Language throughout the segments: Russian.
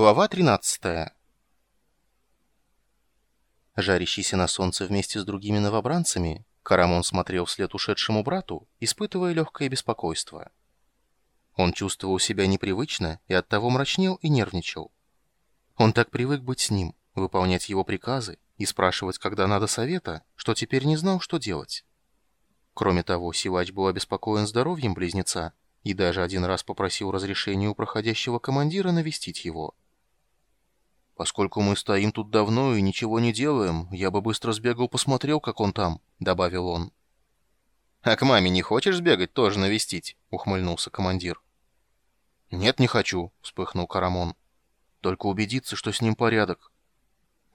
Глава 13 Жарящийся на солнце вместе с другими новобранцами, Карамон смотрел вслед ушедшему брату, испытывая легкое беспокойство. Он чувствовал себя непривычно и оттого мрачнел и нервничал. Он так привык быть с ним, выполнять его приказы и спрашивать, когда надо совета, что теперь не знал, что делать. Кроме того, Силач был обеспокоен здоровьем близнеца и даже один раз попросил разрешения у проходящего командира навестить его. «Поскольку мы стоим тут давно и ничего не делаем, я бы быстро сбегал посмотрел, как он там», — добавил он. «А к маме не хочешь сбегать, тоже навестить?» — ухмыльнулся командир. «Нет, не хочу», — вспыхнул Карамон. «Только убедиться, что с ним порядок».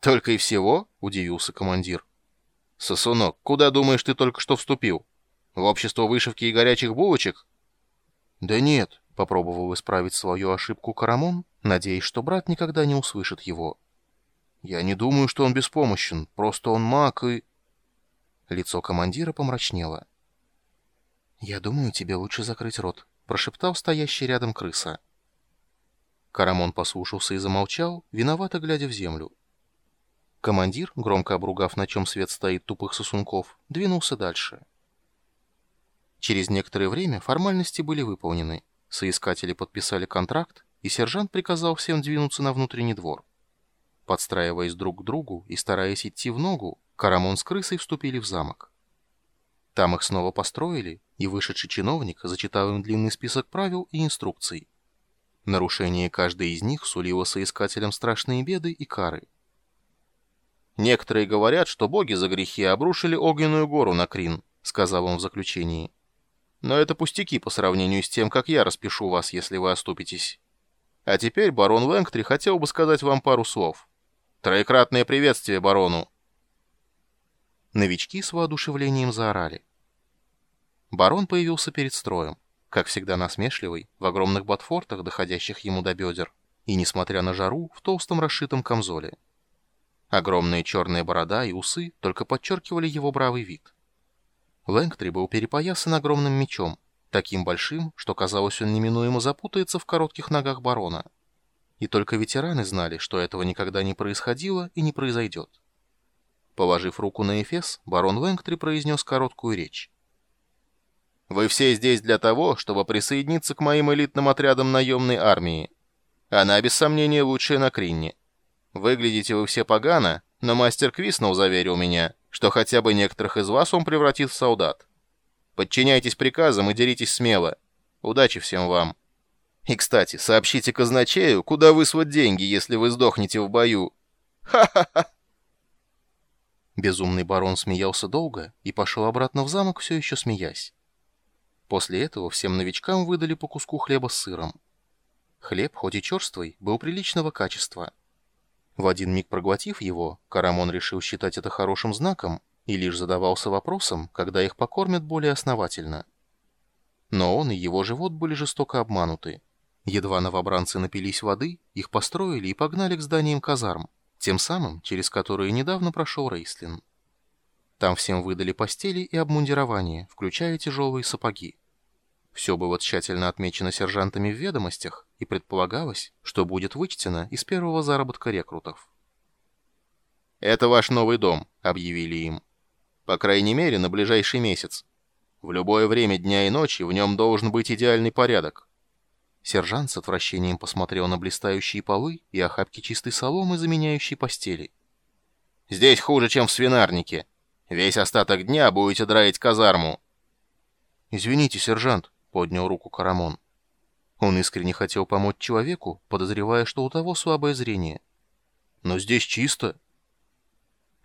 «Только и всего?» — удивился командир. «Сосунок, куда, думаешь, ты только что вступил? В общество вышивки и горячих булочек?» «Да нет», — попробовал исправить свою ошибку Карамон, надеясь, что брат никогда не услышит его. «Я не думаю, что он беспомощен, просто он маг и...» Лицо командира помрачнело. «Я думаю, тебе лучше закрыть рот», — прошептал стоящий рядом крыса. Карамон послушался и замолчал, виновато глядя в землю. Командир, громко обругав, на чем свет стоит тупых сосунков, двинулся дальше. Через некоторое время формальности были выполнены. Соискатели подписали контракт, и сержант приказал всем двинуться на внутренний двор. Подстраиваясь друг к другу и стараясь идти в ногу, Карамон с крысой вступили в замок. Там их снова построили, и вышедший чиновник зачитал им длинный список правил и инструкций. Нарушение каждой из них сулило соискателям страшные беды и кары. «Некоторые говорят, что боги за грехи обрушили огненную гору на Крин», — сказал он в заключении. Но это пустяки по сравнению с тем, как я распишу вас, если вы оступитесь. А теперь барон Лэнгтри хотел бы сказать вам пару слов. Троекратное приветствие барону. Новички с воодушевлением заорали. Барон появился перед строем, как всегда насмешливый, в огромных ботфортах, доходящих ему до бедер, и, несмотря на жару, в толстом расшитом камзоле. Огромная черная борода и усы только подчеркивали его бравый вид. Лэнгтри был перепоясан огромным мечом, таким большим, что казалось, он неминуемо запутается в коротких ногах барона. И только ветераны знали, что этого никогда не происходило и не произойдет. Положив руку на Эфес, барон Лэнгтри произнес короткую речь. «Вы все здесь для того, чтобы присоединиться к моим элитным отрядам наемной армии. Она, без сомнения, лучшая на Кринне. Выглядите вы все погано, но мастер Квиснул заверил меня, что хотя бы некоторых из вас он превратит в солдат. Подчиняйтесь приказам и деритесь смело. Удачи всем вам. И, кстати, сообщите казначею, куда высвать деньги, если вы сдохнете в бою. Ха-ха-ха!» Безумный барон смеялся долго и пошел обратно в замок, все еще смеясь. После этого всем новичкам выдали по куску хлеба с сыром. Хлеб, хоть и черствый, был приличного качества – в один миг проглотив его, Карамон решил считать это хорошим знаком и лишь задавался вопросом, когда их покормят более основательно. Но он и его живот были жестоко обмануты. Едва новобранцы напились воды, их построили и погнали к зданиям казарм, тем самым, через которые недавно прошел Рейслин. Там всем выдали постели и обмундирование, включая тяжелые сапоги. Все было тщательно отмечено сержантами в ведомостях, и предполагалось, что будет вычтено из первого заработка рекрутов. «Это ваш новый дом», — объявили им. «По крайней мере, на ближайший месяц. В любое время дня и ночи в нем должен быть идеальный порядок». Сержант с отвращением посмотрел на блистающие полы и охапки чистой соломы, заменяющей постели. «Здесь хуже, чем в свинарнике. Весь остаток дня будете драить казарму». «Извините, сержант», поднял руку Карамон. Он искренне хотел помочь человеку, подозревая, что у того слабое зрение. «Но здесь чисто».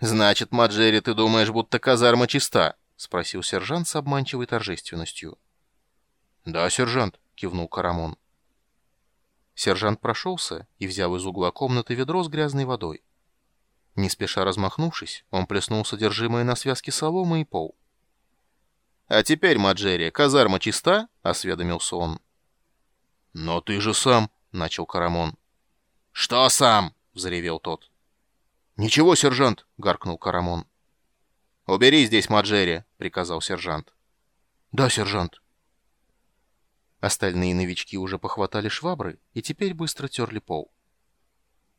«Значит, Маджери, ты думаешь, будто казарма чиста?» — спросил сержант с обманчивой торжественностью. «Да, сержант», — кивнул Карамон. Сержант прошелся и взял из угла комнаты ведро с грязной водой. Не спеша размахнувшись, он плеснул содержимое на связке соломы и пол. «А теперь, Маджери, казарма чиста?» — осведомился он. «Но ты же сам...» — начал Карамон. «Что сам?» — взревел тот. «Ничего, сержант!» — гаркнул Карамон. «Убери здесь Маджери!» — приказал сержант. «Да, сержант!» Остальные новички уже похватали швабры и теперь быстро терли пол.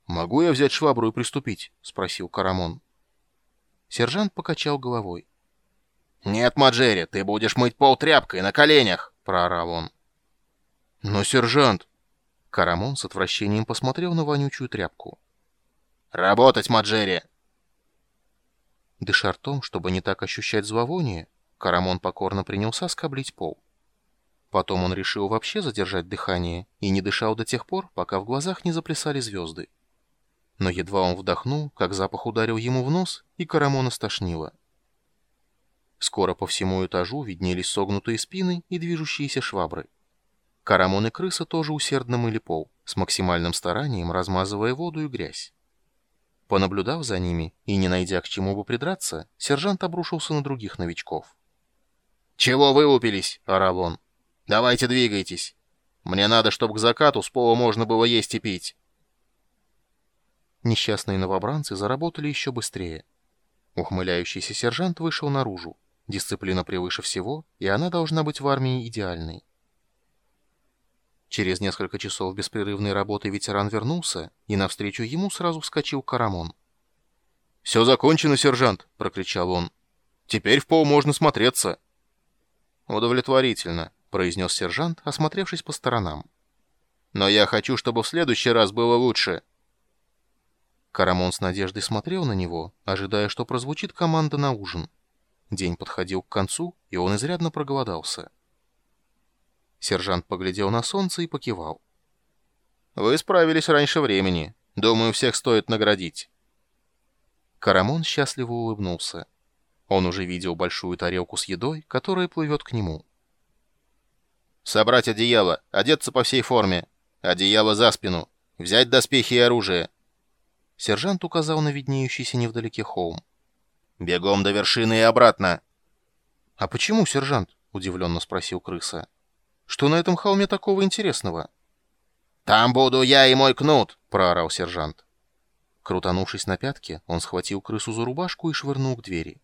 «Могу я взять швабру и приступить?» — спросил Карамон. Сержант покачал головой. «Нет, Маджери, ты будешь мыть пол тряпкой на коленях!» — проорал он. «Но, сержант...» Карамон с отвращением посмотрел на вонючую тряпку. «Работать, Маджери!» Дыша ртом, чтобы не так ощущать зловоние, Карамон покорно принялся скоблить пол. Потом он решил вообще задержать дыхание и не дышал до тех пор, пока в глазах не заплясали звезды. Но едва он вдохнул, как запах ударил ему в нос, и Карамона стошнило. Скоро по всему этажу виднелись согнутые спины и движущиеся швабры. Карамон и крыса тоже усердно мыли пол, с максимальным старанием размазывая воду и грязь. Понаблюдав за ними и не найдя к чему бы придраться, сержант обрушился на других новичков. «Чего вы упились?» — орал он. «Давайте двигайтесь. Мне надо, чтобы к закату с пола можно было есть и пить». Несчастные новобранцы заработали еще быстрее. Ухмыляющийся сержант вышел наружу. Дисциплина превыше всего, и она должна быть в армии идеальной. Через несколько часов беспрерывной работы ветеран вернулся, и навстречу ему сразу вскочил Карамон. «Все закончено, сержант!» — прокричал он. «Теперь в пол можно смотреться!» «Удовлетворительно», — произнес сержант, осмотревшись по сторонам. «Но я хочу, чтобы в следующий раз было лучше!» Карамон с надеждой смотрел на него, ожидая, что прозвучит команда на ужин. День подходил к концу, и он изрядно проголодался. Сержант поглядел на солнце и покивал. «Вы справились раньше времени. Думаю, всех стоит наградить». Карамон счастливо улыбнулся. Он уже видел большую тарелку с едой, которая плывет к нему. «Собрать одеяло, одеться по всей форме, одеяло за спину, взять доспехи и оружие». Сержант указал на виднеющийся невдалеке холм. «Бегом до вершины и обратно!» «А почему, сержант?» — удивленно спросил крыса. Что на этом холме такого интересного?» «Там буду я и мой кнут!» — проорал сержант. Крутанувшись на пятки, он схватил крысу за рубашку и швырнул к двери.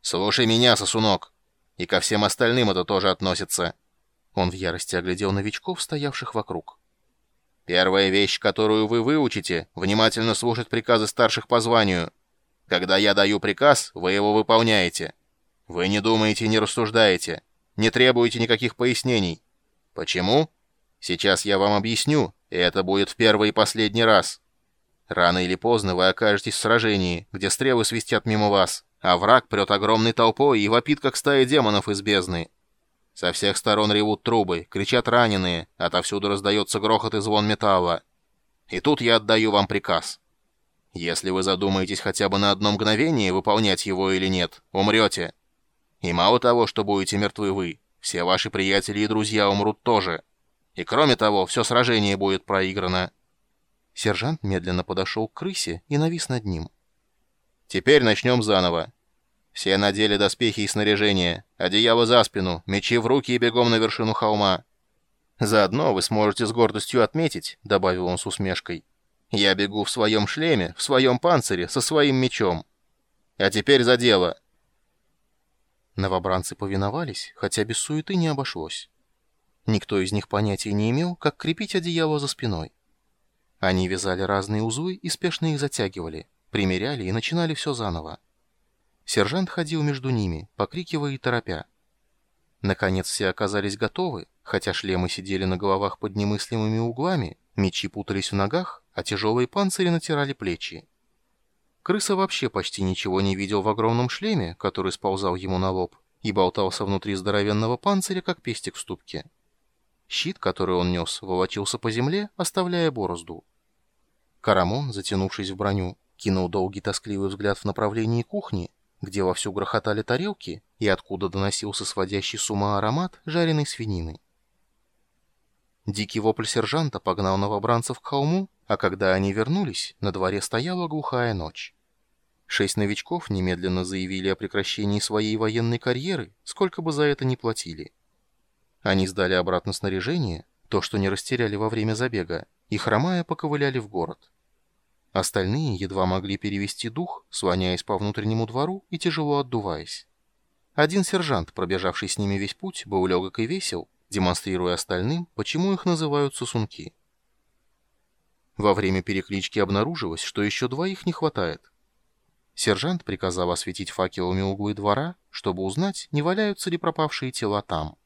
«Слушай меня, сосунок! И ко всем остальным это тоже относится!» Он в ярости оглядел новичков, стоявших вокруг. «Первая вещь, которую вы выучите, внимательно слушать приказы старших по званию. Когда я даю приказ, вы его выполняете. Вы не думаете и не рассуждаете. Не требуете никаких пояснений. Почему? Сейчас я вам объясню, и это будет в первый и последний раз. Рано или поздно вы окажетесь в сражении, где стрелы свистят мимо вас, а враг прет огромной толпой и вопит, как стая демонов из бездны. Со всех сторон ревут трубы, кричат раненые, отовсюду раздается грохот и звон металла. И тут я отдаю вам приказ. Если вы задумаетесь хотя бы на одно мгновение, выполнять его или нет, умрете. И мало того, что будете мертвы вы, все ваши приятели и друзья умрут тоже. И кроме того, все сражение будет проиграно». Сержант медленно подошел к крысе и навис над ним. «Теперь начнем заново. Все надели доспехи и снаряжение, одеяло за спину, мечи в руки и бегом на вершину холма. Заодно вы сможете с гордостью отметить», — добавил он с усмешкой, «я бегу в своем шлеме, в своем панцире, со своим мечом. А теперь за дело». Новобранцы повиновались, хотя без суеты не обошлось. Никто из них понятия не имел, как крепить одеяло за спиной. Они вязали разные узлы и спешно их затягивали, примеряли и начинали все заново. Сержант ходил между ними, покрикивая и торопя. Наконец все оказались готовы, хотя шлемы сидели на головах под немыслимыми углами, мечи путались в ногах, а тяжелые панцири натирали плечи. Крыса вообще почти ничего не видел в огромном шлеме, который сползал ему на лоб, и болтался внутри здоровенного панциря, как пестик в ступке. Щит, который он нес, волочился по земле, оставляя борозду. Карамон, затянувшись в броню, кинул долгий тоскливый взгляд в направлении кухни, где вовсю грохотали тарелки и откуда доносился сводящий с ума аромат жареной свинины. Дикий вопль сержанта погнал новобранцев к холму, а когда они вернулись, на дворе стояла глухая ночь. Шесть новичков немедленно заявили о прекращении своей военной карьеры, сколько бы за это ни платили. Они сдали обратно снаряжение, то, что не растеряли во время забега, и, хромая, поковыляли в город. Остальные едва могли перевести дух, слоняясь по внутреннему двору и тяжело отдуваясь. Один сержант, пробежавший с ними весь путь, был легок и весел, демонстрируя остальным, почему их называют сосунки. Во время переклички обнаружилось, что еще двоих не хватает. Сержант приказал осветить факелами углы двора, чтобы узнать, не валяются ли пропавшие тела там.